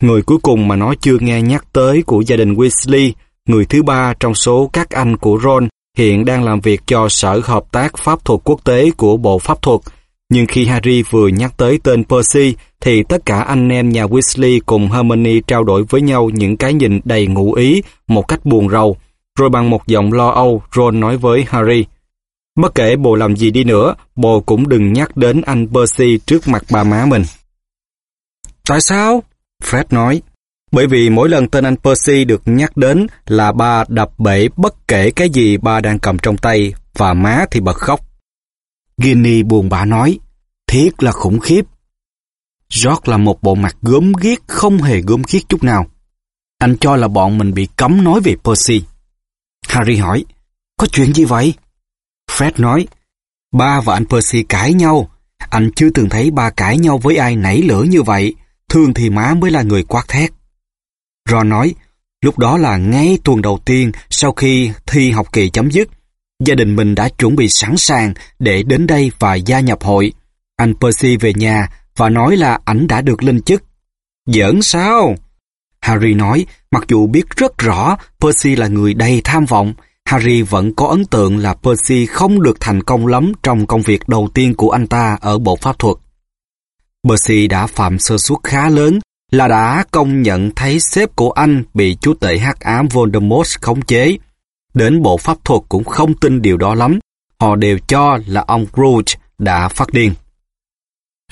Người cuối cùng mà nó chưa nghe nhắc tới của gia đình Weasley, người thứ ba trong số các anh của Ron, hiện đang làm việc cho Sở Hợp tác Pháp thuật Quốc tế của Bộ Pháp thuật. Nhưng khi Harry vừa nhắc tới tên Percy, thì tất cả anh em nhà Weasley cùng Hermione trao đổi với nhau những cái nhìn đầy ngụ ý, một cách buồn rầu. Rồi bằng một giọng lo âu, Ron nói với Harry, Bất kể bồ làm gì đi nữa, bồ cũng đừng nhắc đến anh Percy trước mặt bà má mình. Tại sao? Fred nói. Bởi vì mỗi lần tên anh Percy được nhắc đến là ba đập bể bất kể cái gì ba đang cầm trong tay và má thì bật khóc. Ginny buồn bã nói, thiết là khủng khiếp. George là một bộ mặt gớm ghiếc không hề gớm ghiếc chút nào. Anh cho là bọn mình bị cấm nói về Percy. Harry hỏi, có chuyện gì vậy? Fred nói, ba và anh Percy cãi nhau. Anh chưa từng thấy ba cãi nhau với ai nảy lửa như vậy. Thường thì má mới là người quát thét. Ron nói, lúc đó là ngay tuần đầu tiên sau khi thi học kỳ chấm dứt. Gia đình mình đã chuẩn bị sẵn sàng để đến đây và gia nhập hội. Anh Percy về nhà và nói là ảnh đã được lên chức. Giỡn sao? Harry nói, mặc dù biết rất rõ Percy là người đầy tham vọng, Harry vẫn có ấn tượng là Percy không được thành công lắm trong công việc đầu tiên của anh ta ở bộ pháp thuật. Percy đã phạm sơ suất khá lớn là đã công nhận thấy sếp của anh bị chú tể hắc ám Voldemort khống chế. Đến bộ pháp thuật cũng không tin điều đó lắm. Họ đều cho là ông Scrooge đã phát điên.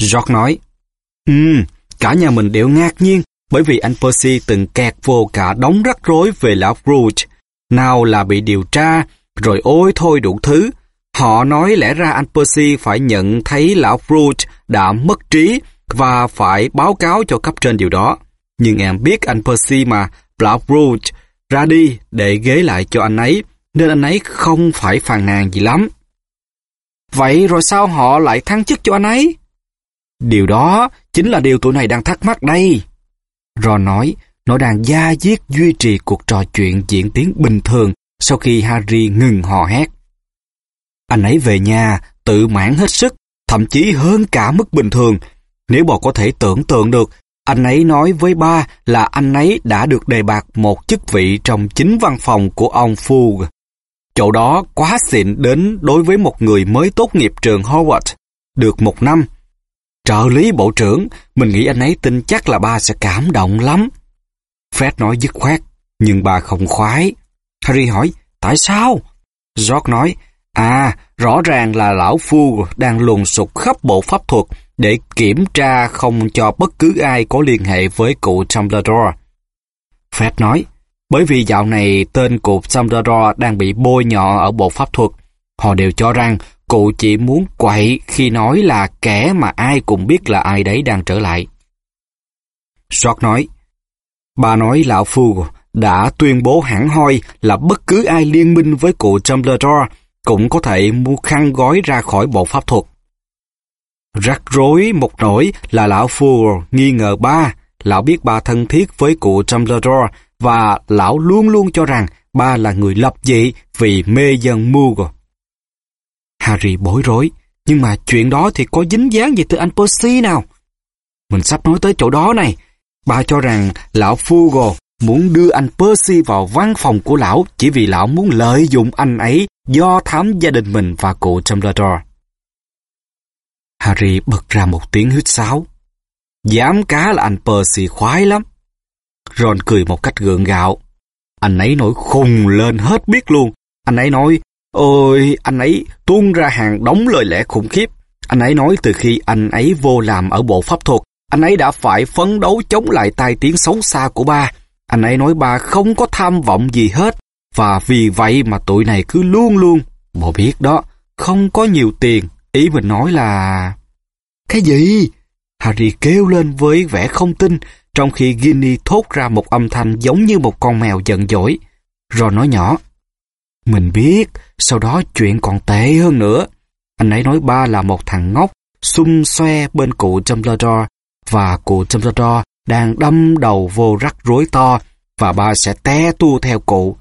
George nói, Ừm, cả nhà mình đều ngạc nhiên bởi vì anh Percy từng kẹt vô cả đống rắc rối về lão Scrooge. Nào là bị điều tra, rồi ôi thôi đủ thứ. Họ nói lẽ ra anh Percy phải nhận thấy lão Scrooge đã mất trí và phải báo cáo cho cấp trên điều đó. Nhưng em biết anh Percy mà, lão Scrooge ra đi để ghế lại cho anh ấy, nên anh ấy không phải phàn nàn gì lắm. Vậy rồi sao họ lại thăng chức cho anh ấy? Điều đó chính là điều tụi này đang thắc mắc đây. Ron nói, nó đang gia diết duy trì cuộc trò chuyện diễn tiến bình thường sau khi Harry ngừng hò hét. Anh ấy về nhà, tự mãn hết sức, thậm chí hơn cả mức bình thường. Nếu bà có thể tưởng tượng được, anh ấy nói với ba là anh ấy đã được đề bạt một chức vị trong chính văn phòng của ông Fug. Chỗ đó quá xịn đến đối với một người mới tốt nghiệp trường Howard. Được một năm, Trợ lý bộ trưởng, mình nghĩ anh ấy tin chắc là ba sẽ cảm động lắm. Fred nói dứt khoát, nhưng bà không khoái. Harry hỏi, tại sao? George nói, à, rõ ràng là lão phu đang luồn sục khắp bộ pháp thuật để kiểm tra không cho bất cứ ai có liên hệ với cụ Dumbledore. Fred nói, bởi vì dạo này tên cụ Dumbledore đang bị bôi nhọ ở bộ pháp thuật. Họ đều cho rằng Cụ chỉ muốn quậy khi nói là kẻ mà ai cũng biết là ai đấy đang trở lại. George nói, bà nói lão phu đã tuyên bố hẳn hoi là bất cứ ai liên minh với cụ Dumbledore cũng có thể mua khăn gói ra khỏi bộ pháp thuật. Rắc rối một nỗi là lão phu nghi ngờ ba, lão biết bà thân thiết với cụ Dumbledore và lão luôn luôn cho rằng ba là người lập dị vì mê dân Moogle. Harry bối rối. Nhưng mà chuyện đó thì có dính dáng gì tới anh Percy nào? Mình sắp nói tới chỗ đó này. Bà cho rằng lão Fugo muốn đưa anh Percy vào văn phòng của lão chỉ vì lão muốn lợi dụng anh ấy do thám gia đình mình và cụ Dumbledore. Harry bật ra một tiếng hít sáo. Dám cá là anh Percy khoái lắm. Ron cười một cách gượng gạo. Anh ấy nổi khùng lên hết biết luôn. Anh ấy nói Ôi, anh ấy tuôn ra hàng đống lời lẽ khủng khiếp. Anh ấy nói từ khi anh ấy vô làm ở bộ pháp thuật, anh ấy đã phải phấn đấu chống lại tai tiếng xấu xa của ba. Anh ấy nói ba không có tham vọng gì hết, và vì vậy mà tụi này cứ luôn luôn, bộ biết đó, không có nhiều tiền. Ý mình nói là... Cái gì? Harry kêu lên với vẻ không tin, trong khi Ginny thốt ra một âm thanh giống như một con mèo giận dỗi. Rồi nói nhỏ, mình biết, sau đó chuyện còn tệ hơn nữa. Anh ấy nói ba là một thằng ngốc, xung xoe bên cụ Dumbledore, và cụ Dumbledore đang đâm đầu vô rắc rối to, và ba sẽ té tu theo cụ.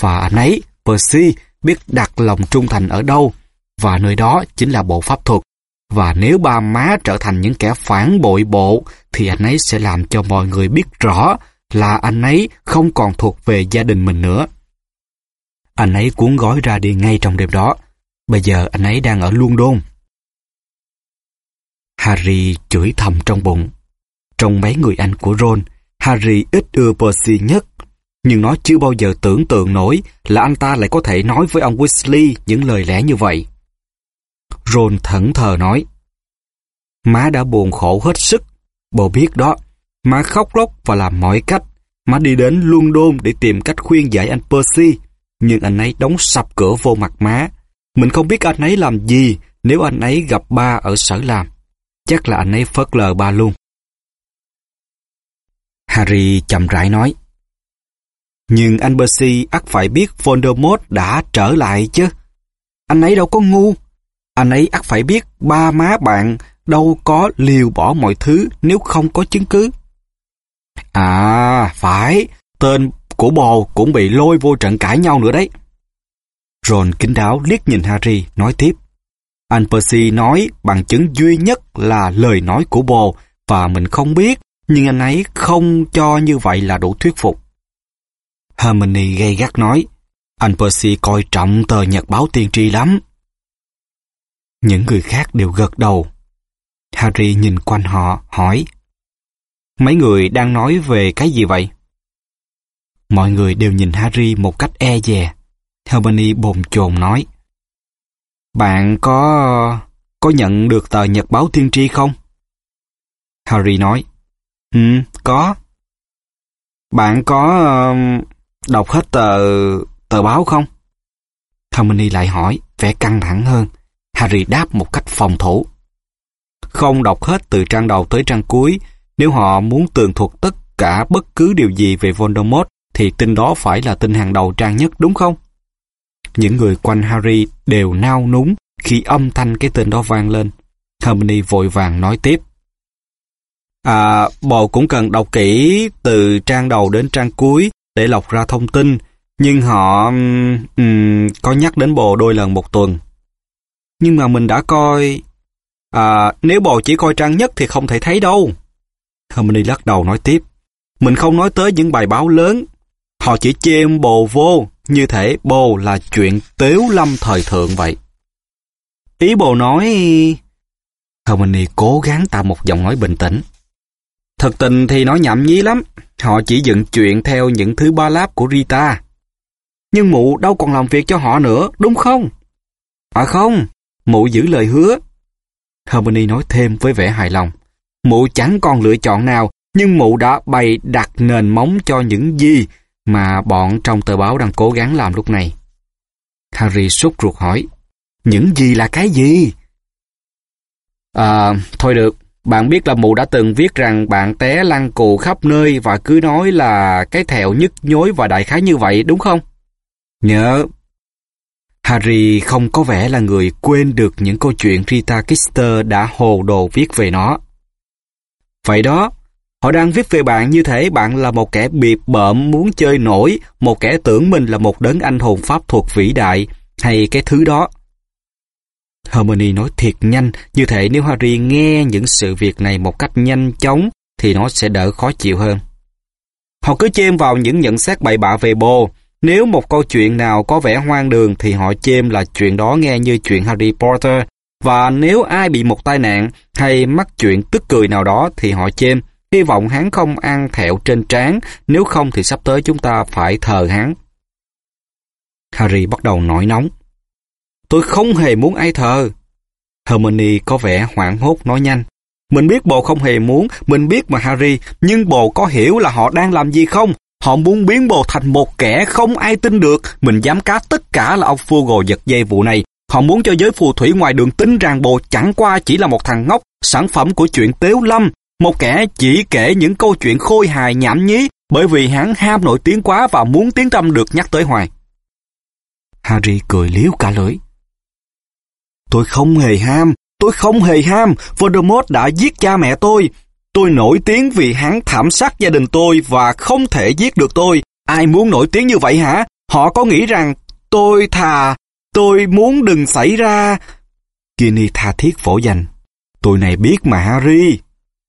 Và anh ấy, Percy, biết đặt lòng trung thành ở đâu, và nơi đó chính là bộ pháp thuật. Và nếu ba má trở thành những kẻ phản bội bộ, thì anh ấy sẽ làm cho mọi người biết rõ là anh ấy không còn thuộc về gia đình mình nữa. Anh ấy cuốn gói ra đi ngay trong đêm đó. Bây giờ anh ấy đang ở London. Harry chửi thầm trong bụng. Trong mấy người anh của Ron, Harry ít ưa Percy nhất. Nhưng nó chưa bao giờ tưởng tượng nổi là anh ta lại có thể nói với ông Weasley những lời lẽ như vậy. Ron thẫn thờ nói. Má đã buồn khổ hết sức. Bộ biết đó, má khóc lóc và làm mọi cách. Má đi đến London để tìm cách khuyên giải anh Percy. Nhưng anh ấy đóng sập cửa vô mặt má. Mình không biết anh ấy làm gì nếu anh ấy gặp ba ở sở làm. Chắc là anh ấy phớt lờ ba luôn. Harry chậm rãi nói. Nhưng anh Percy ắt phải biết Voldemort đã trở lại chứ. Anh ấy đâu có ngu. Anh ấy ắt phải biết ba má bạn đâu có liều bỏ mọi thứ nếu không có chứng cứ. À, phải, tên của bồ cũng bị lôi vô trận cãi nhau nữa đấy. Ron kính đáo liếc nhìn Harry, nói tiếp. Anh Percy nói bằng chứng duy nhất là lời nói của bồ và mình không biết, nhưng anh ấy không cho như vậy là đủ thuyết phục. Hermione gay gắt nói, anh Percy coi trọng tờ nhật báo tiên tri lắm. Những người khác đều gật đầu. Harry nhìn quanh họ, hỏi, Mấy người đang nói về cái gì vậy? Mọi người đều nhìn Harry một cách e dè. Hermione bồn chồn nói, bạn có... có nhận được tờ nhật báo tiên tri không? Harry nói, Ừ, có. Bạn có um, đọc hết tờ tờ báo không? Hermione lại hỏi, vẻ căng thẳng hơn. Harry đáp một cách phòng thủ. Không đọc hết từ trang đầu tới trang cuối, nếu họ muốn tường thuật tất cả bất cứ điều gì về Voldemort, thì tin đó phải là tin hàng đầu trang nhất đúng không? Những người quanh Harry đều nao núng khi âm thanh cái tên đó vang lên. Hermione vội vàng nói tiếp. À, bồ cũng cần đọc kỹ từ trang đầu đến trang cuối để lọc ra thông tin, nhưng họ um, có nhắc đến bồ đôi lần một tuần. Nhưng mà mình đã coi... À, nếu bồ chỉ coi trang nhất thì không thể thấy đâu. Hermione lắc đầu nói tiếp. Mình không nói tới những bài báo lớn. Họ chỉ chê bồ vô, như thể bồ là chuyện tiếu lâm thời thượng vậy. Ý bồ nói... harmony cố gắng tạo một giọng nói bình tĩnh. thực tình thì nó nhảm nhí lắm. Họ chỉ dựng chuyện theo những thứ ba láp của Rita. Nhưng mụ đâu còn làm việc cho họ nữa, đúng không? À không, mụ giữ lời hứa. harmony nói thêm với vẻ hài lòng. Mụ chẳng còn lựa chọn nào, nhưng mụ đã bày đặt nền móng cho những gì mà bọn trong tờ báo đang cố gắng làm lúc này. Harry sốt ruột hỏi, những gì là cái gì? À, thôi được, bạn biết là mụ đã từng viết rằng bạn té lăn cù khắp nơi và cứ nói là cái thẹo nhức nhối và đại khái như vậy, đúng không? Nhớ. Harry không có vẻ là người quên được những câu chuyện Rita Kister đã hồ đồ viết về nó. Vậy đó, họ đang viết về bạn như thể bạn là một kẻ biệp bợm muốn chơi nổi, một kẻ tưởng mình là một đấng anh hùng pháp thuật vĩ đại, hay cái thứ đó. Hermione nói thiệt nhanh, như thể nếu Harry nghe những sự việc này một cách nhanh chóng, thì nó sẽ đỡ khó chịu hơn. Họ cứ chêm vào những nhận xét bậy bạ về bồ. Nếu một câu chuyện nào có vẻ hoang đường thì họ chêm là chuyện đó nghe như chuyện Harry Potter. Và nếu ai bị một tai nạn hay mắc chuyện tức cười nào đó thì họ chêm. Hy vọng hắn không ăn thẹo trên trán, nếu không thì sắp tới chúng ta phải thờ hắn. Harry bắt đầu nổi nóng. Tôi không hề muốn ai thờ. Hermione có vẻ hoảng hốt nói nhanh. Mình biết bồ không hề muốn, mình biết mà Harry, nhưng bồ có hiểu là họ đang làm gì không? Họ muốn biến bồ thành một kẻ không ai tin được, mình dám cá tất cả là ông Fugo giật dây vụ này. Họ muốn cho giới phù thủy ngoài đường tính rằng bồ chẳng qua chỉ là một thằng ngốc, sản phẩm của chuyện tếu lâm, một kẻ chỉ kể những câu chuyện khôi hài nhảm nhí bởi vì hắn ham nổi tiếng quá và muốn tiếng tâm được nhắc tới hoài. Harry cười liếu cả lưỡi. Tôi không hề ham, tôi không hề ham, Voldemort đã giết cha mẹ tôi. Tôi nổi tiếng vì hắn thảm sát gia đình tôi và không thể giết được tôi. Ai muốn nổi tiếng như vậy hả? Họ có nghĩ rằng tôi thà, tôi muốn đừng xảy ra... Ginny tha thiết phổ dành. Tôi này biết mà Harry.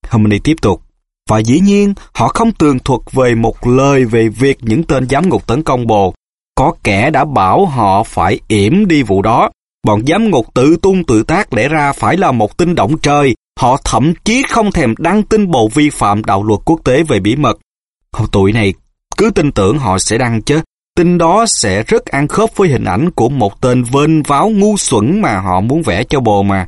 Hermione tiếp tục. Và dĩ nhiên, họ không tường thuật về một lời về việc những tên giám ngục tấn công bồ. Có kẻ đã bảo họ phải yểm đi vụ đó. Bọn giám ngục tự tung tự tác lẽ ra phải là một tin động trời. Họ thậm chí không thèm đăng tin bộ vi phạm đạo luật quốc tế về bí mật. Tụi này cứ tin tưởng họ sẽ đăng chứ. Tin đó sẽ rất ăn khớp với hình ảnh của một tên vên váo ngu xuẩn mà họ muốn vẽ cho bồ mà.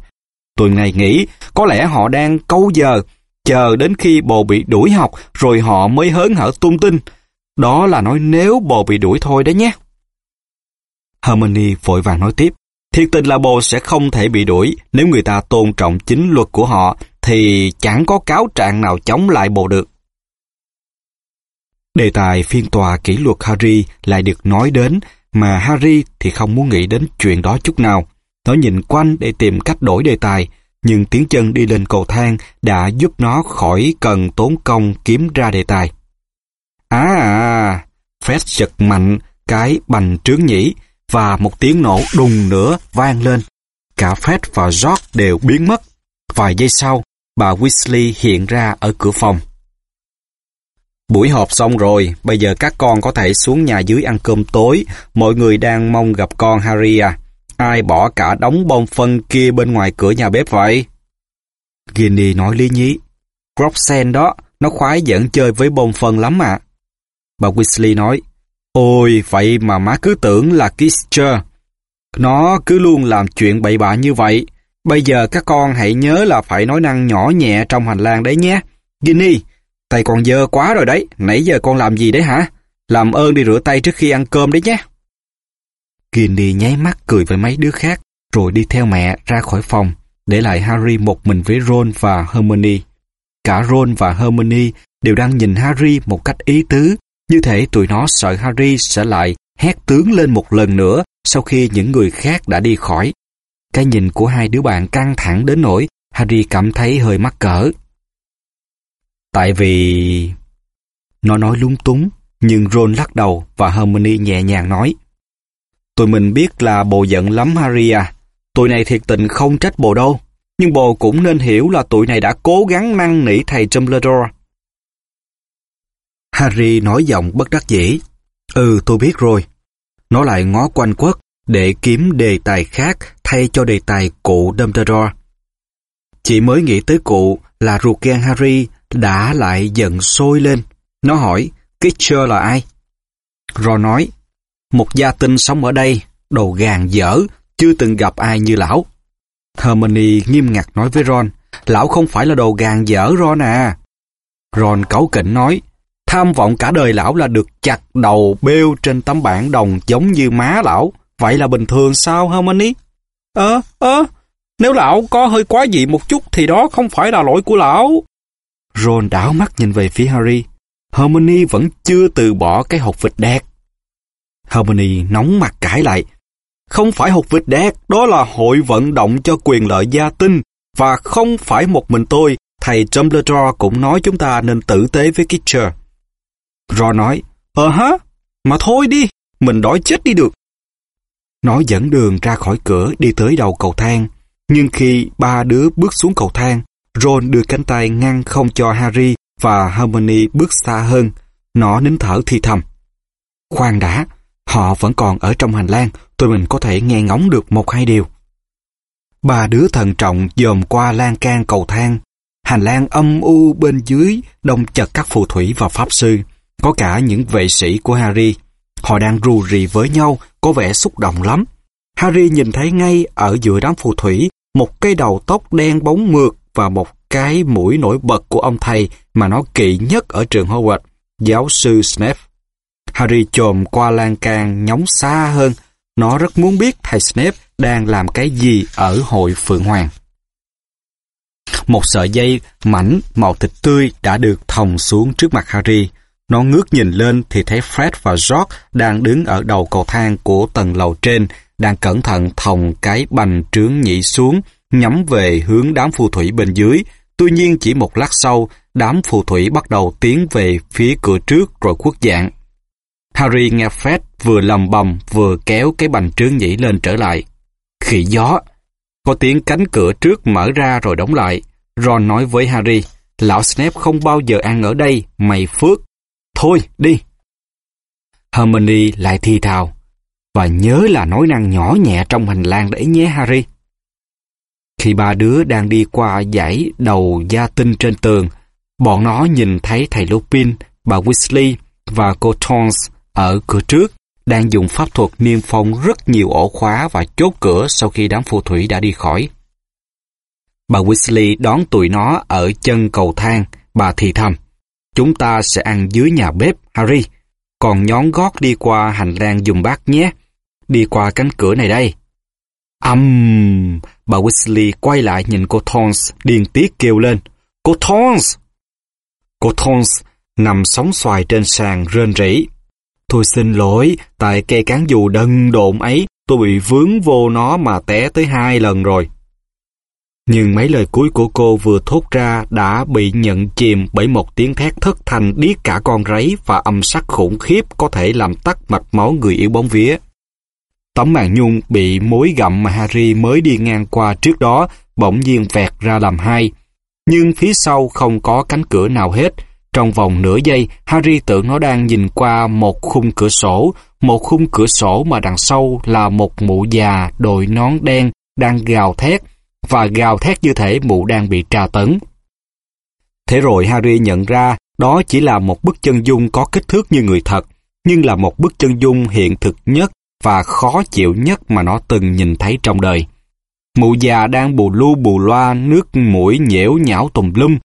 Tuần này nghĩ có lẽ họ đang câu giờ, chờ đến khi bồ bị đuổi học rồi họ mới hớn hở tung tin. Đó là nói nếu bồ bị đuổi thôi đấy nhé. Hermione vội vàng nói tiếp. Thiệt tình là bồ sẽ không thể bị đuổi. Nếu người ta tôn trọng chính luật của họ, thì chẳng có cáo trạng nào chống lại bồ được. Đề tài phiên tòa kỷ luật Harry lại được nói đến, mà Harry thì không muốn nghĩ đến chuyện đó chút nào. Nó nhìn quanh để tìm cách đổi đề tài, nhưng tiếng chân đi lên cầu thang đã giúp nó khỏi cần tốn công kiếm ra đề tài. À, Fred giật mạnh cái bành trướng nhĩ và một tiếng nổ đùng nữa vang lên. Cả Fred và George đều biến mất. Vài giây sau, bà Weasley hiện ra ở cửa phòng. Buổi họp xong rồi, bây giờ các con có thể xuống nhà dưới ăn cơm tối. Mọi người đang mong gặp con Harry à. Ai bỏ cả đống bom phân kia bên ngoài cửa nhà bếp vậy? Ginny nói lý nhí. Roxanne đó, nó khoái dẫn chơi với bom phân lắm ạ. Bà Weasley nói, Ôi, vậy mà má cứ tưởng là Kitcher. Nó cứ luôn làm chuyện bậy bạ như vậy. Bây giờ các con hãy nhớ là phải nói năng nhỏ nhẹ trong hành lang đấy nhé. Ginny, tay con dơ quá rồi đấy, nãy giờ con làm gì đấy hả? Làm ơn đi rửa tay trước khi ăn cơm đấy nhé. Ginny nháy mắt cười với mấy đứa khác, rồi đi theo mẹ ra khỏi phòng, để lại Harry một mình với Ron và Hermione. Cả Ron và Hermione đều đang nhìn Harry một cách ý tứ, như thể tụi nó sợ Harry sẽ lại hét tướng lên một lần nữa sau khi những người khác đã đi khỏi. Cái nhìn của hai đứa bạn căng thẳng đến nỗi Harry cảm thấy hơi mắc cỡ. Tại vì... Nó nói lúng túng, nhưng Ron lắc đầu và Hermione nhẹ nhàng nói. Tụi mình biết là bồ giận lắm Harry à. Tụi này thiệt tình không trách bồ đâu. Nhưng bồ cũng nên hiểu là tụi này đã cố gắng năn nỉ thầy Dumbledore. Harry nói giọng bất đắc dĩ. Ừ, tôi biết rồi. Nó lại ngó quanh quất để kiếm đề tài khác thay cho đề tài cụ Dumbledore. Chỉ mới nghĩ tới cụ là ruột gan Harry đã lại giận sôi lên. Nó hỏi, Kitcher là ai? Ron nói, một gia tinh sống ở đây, đồ gàn dở, chưa từng gặp ai như lão. Hermione nghiêm ngặt nói với Ron, lão không phải là đồ gàn dở Ron à. Ron cáu kỉnh nói, tham vọng cả đời lão là được chặt đầu bêu trên tấm bảng đồng giống như má lão. Vậy là bình thường sao Hermione? ơ ơ, nếu lão có hơi quá dị một chút thì đó không phải là lỗi của lão. Ron đảo mắt nhìn về phía Harry. Hermione vẫn chưa từ bỏ cái hộp vịt đẹp. Hermione nóng mặt cãi lại. Không phải hộp vịt đét, đó là hội vận động cho quyền lợi gia tinh. Và không phải một mình tôi, thầy Dumbledore cũng nói chúng ta nên tử tế với Kitcher. Ron nói, ờ hả, mà thôi đi, mình đói chết đi được. Nó dẫn đường ra khỏi cửa đi tới đầu cầu thang. Nhưng khi ba đứa bước xuống cầu thang, Ron đưa cánh tay ngăn không cho Harry và Hermione bước xa hơn. Nó nín thở thi thầm. Khoan đã, họ vẫn còn ở trong hành lang, tụi mình có thể nghe ngóng được một hai điều. Ba đứa thận trọng dòm qua lan can cầu thang. Hành lang âm u bên dưới đông chật các phù thủy và pháp sư. Có cả những vệ sĩ của Harry. Họ đang rù rì với nhau, có vẻ xúc động lắm. Harry nhìn thấy ngay ở giữa đám phù thủy một cây đầu tóc đen bóng mượt và một cái mũi nổi bật của ông thầy mà nó kỵ nhất ở trường Hogwarts, giáo sư Snape. Harry chồm qua lan can nhóng xa hơn. Nó rất muốn biết thầy Snape đang làm cái gì ở hội Phượng Hoàng. Một sợi dây mảnh màu thịt tươi đã được thòng xuống trước mặt Harry. Nó ngước nhìn lên thì thấy Fred và George đang đứng ở đầu cầu thang của tầng lầu trên, đang cẩn thận thòng cái bành trướng nhị xuống, nhắm về hướng đám phù thủy bên dưới. Tuy nhiên chỉ một lát sau, đám phù thủy bắt đầu tiến về phía cửa trước rồi khuất dạng. Harry nghe Fred vừa lầm bầm vừa kéo cái bành trướng nhĩ lên trở lại. Khỉ gió! Có tiếng cánh cửa trước mở ra rồi đóng lại. Ron nói với Harry, lão Snape không bao giờ ăn ở đây, mày phước. Thôi, đi! Hermione lại thi thào. và nhớ là nói năng nhỏ nhẹ trong hành lang đấy nhé Harry. Khi ba đứa đang đi qua dãy đầu gia tinh trên tường, bọn nó nhìn thấy thầy Lupin, bà Weasley và cô Tons ở cửa trước đang dùng pháp thuật niêm phong rất nhiều ổ khóa và chốt cửa sau khi đám phù thủy đã đi khỏi. Bà Weasley đón tụi nó ở chân cầu thang, bà thì thầm. Chúng ta sẽ ăn dưới nhà bếp, Harry. Còn nhón gót đi qua hành lang dùng bát nhé. Đi qua cánh cửa này đây. Âm! Um, bà Weasley quay lại nhìn cô Thorns, điên tiết kêu lên. Cô Thorns!" Cô Thorns nằm sóng xoài trên sàn rên rỉ. Tôi xin lỗi, tại cây cán dù đần độn ấy, tôi bị vướng vô nó mà té tới hai lần rồi. Nhưng mấy lời cuối của cô vừa thốt ra đã bị nhận chìm bởi một tiếng thét thất thanh điếc cả con ráy và âm sắc khủng khiếp có thể làm tắt mạch máu người yêu bóng vía. Tấm màn nhung bị mối gặm mà Harry mới đi ngang qua trước đó bỗng nhiên vẹt ra làm hai. Nhưng phía sau không có cánh cửa nào hết. Trong vòng nửa giây, Harry tưởng nó đang nhìn qua một khung cửa sổ, một khung cửa sổ mà đằng sau là một mụ già đội nón đen đang gào thét, và gào thét như thể mụ đang bị tra tấn. Thế rồi Harry nhận ra đó chỉ là một bức chân dung có kích thước như người thật, nhưng là một bức chân dung hiện thực nhất và khó chịu nhất mà nó từng nhìn thấy trong đời. Mụ già đang bù lu bù loa, nước mũi nhễu nhão tùm lum.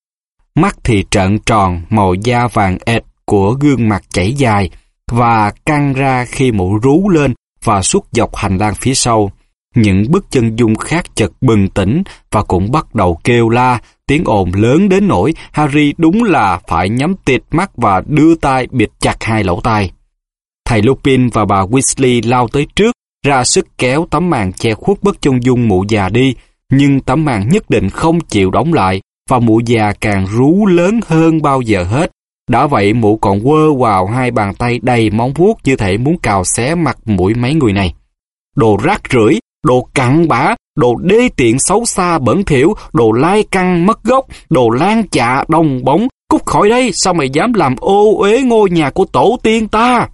Mắt thì trợn tròn, màu da vàng ệt của gương mặt chảy dài và căng ra khi mụ rú lên và suốt dọc hành lang phía sau. Những bức chân dung khác chợt bừng tỉnh và cũng bắt đầu kêu la, tiếng ồn lớn đến nỗi Harry đúng là phải nhắm tịt mắt và đưa tay bịt chặt hai lỗ tai. Thầy Lupin và bà Weasley lao tới trước, ra sức kéo tấm màn che khuất bức chân dung mụ già đi, nhưng tấm màn nhất định không chịu đóng lại, và mụ già càng rú lớn hơn bao giờ hết. Đã vậy mụ còn quơ vào hai bàn tay đầy móng vuốt như thể muốn cào xé mặt mũi mấy người này. Đồ rác rưởi, đồ cặn bã, đồ đê tiện xấu xa bẩn thỉu, đồ lai căng mất gốc, đồ lan chạ đồng bóng, cút khỏi đây, sao mày dám làm ô uế ngôi nhà của tổ tiên ta?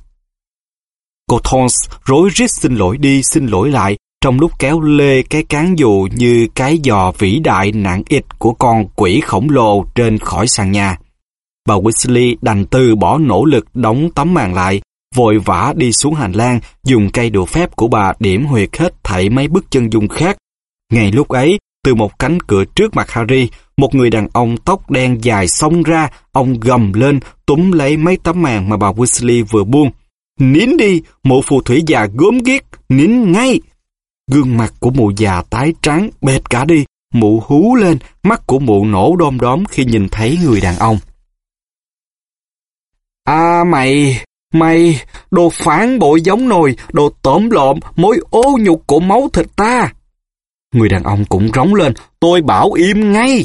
Cô thorns rối rít xin lỗi đi xin lỗi lại trong lúc kéo lê cái cán dù như cái giò vĩ đại nặng ịch của con quỷ khổng lồ trên khỏi sàn nhà. Bà Weasley đành từ bỏ nỗ lực đóng tấm màn lại, vội vã đi xuống hành lang, dùng cây đũa phép của bà điểm huyệt hết thảy mấy bức chân dung khác. Ngay lúc ấy, từ một cánh cửa trước mặt Harry, một người đàn ông tóc đen dài xông ra, ông gầm lên, túm lấy mấy tấm màn mà bà Weasley vừa buông. Nín đi, mụ phù thủy già gớm ghiếc, nín ngay. Gương mặt của mụ già tái trắng, bệt cả đi, mụ hú lên, mắt của mụ nổ đom đóm khi nhìn thấy người đàn ông. À mày, mày, đồ phản bội giống nồi, đồ tổm lộm, mối ô nhục của máu thịt ta. Người đàn ông cũng rống lên, tôi bảo im ngay.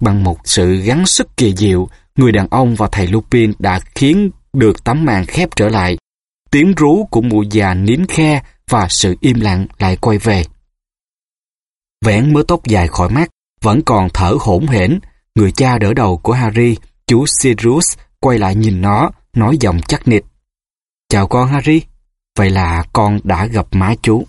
Bằng một sự gắng sức kỳ diệu, người đàn ông và thầy Lupin đã khiến được tấm màn khép trở lại. Tiếng rú của mụ già nín khe và sự im lặng lại quay về. Vẽn mớ tóc dài khỏi mắt, vẫn còn thở hổn hển. Người cha đỡ đầu của Harry, chú Sirius, quay lại nhìn nó, nói giọng chắc nịch. Chào con Harry, vậy là con đã gặp má chú.